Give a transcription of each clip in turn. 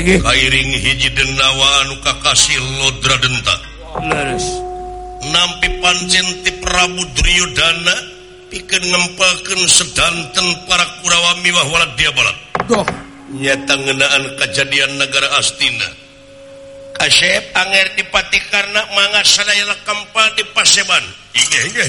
kairing hiji denawa nukakasi lodra denta. Nampi pancenti Prabu Driyudana pikeun ngempakeun sedanten para Kurawami wahwala dia balat. Nyata ngenaan kejadian negara Astina. Kasep anger dipati karena manga sadaya kampa di Paseban. Ingat,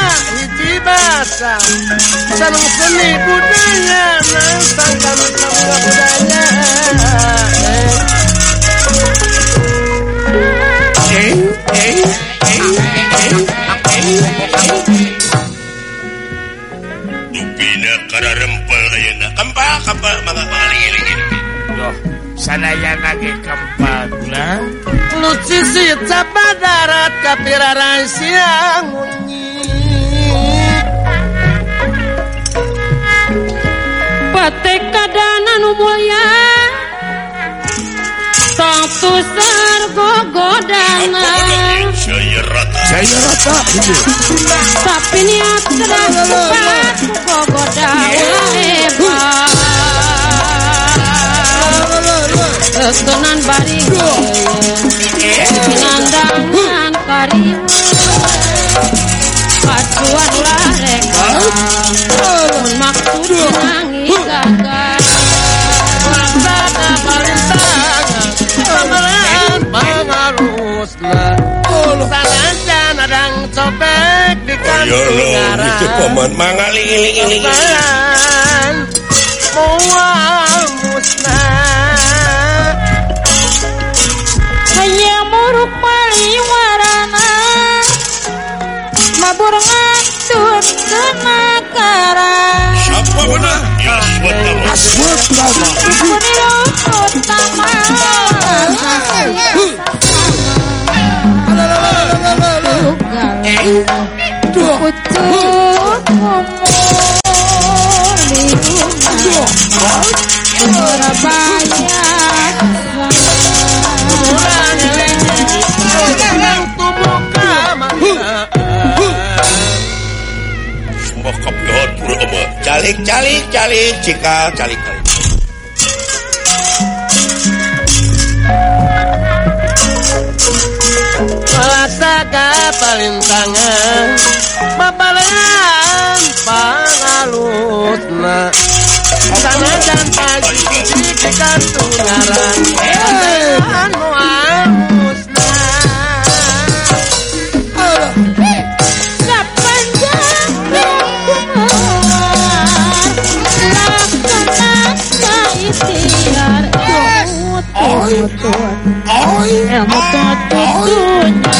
bangsa bahasa senang seni budaya nantang kami budaya eh eh Dupina kada rempel ayeuna. Kempal kempal mangga mangaling-iling. sanaya lagi kempatna lucu sih capa darat kapiraran siang Patek ketika danan mulya satu sergo godana. Jaya Rata Jaya Rata Tapi niat sedang cepat Gogo dawa hebat Ketunan baring copek di kantung ngaran Itu paman mangaling-iling Mual musnah muruk paliwarana mabur ngantur kenakara siapa benar Yaswat Rama Yaswat Rama Pucuk ngomong di rumah Surabaya calik calik calik cikal calik calik Malasaga palintangan Babalan pangalutna Sana dan pagi di kantung ngaran Anu amusna Sepanjang Laksanakan ikhtiar Ilmu Ilmu tutunya siar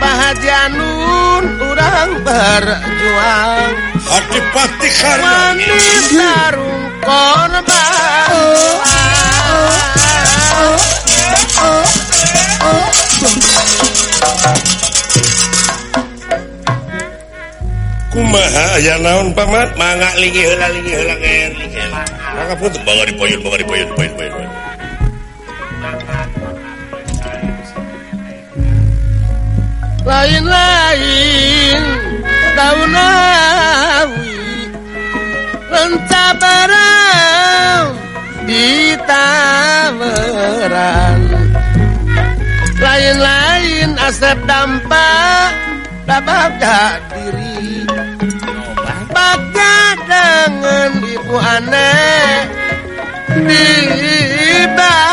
Pahajanun urang berjuang. Hati pati Manis sarung korban. Kumaha aya naon paman? Mangga linggih heula linggih heula nger linggih mangga putu bangga dipoyun bangga dipoyun poyun poyun lain-lain taunawi pencabaran di tameran lain-lain asap dampak dababda diri. Baca dengan ibu aneh di bawah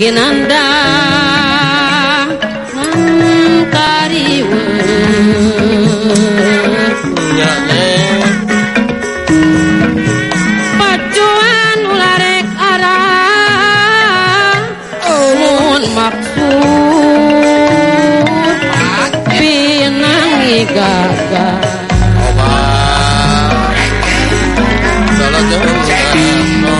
ginanda kariwa nyale pacuan ularek arah umun maksud pinangi gagah. Oh,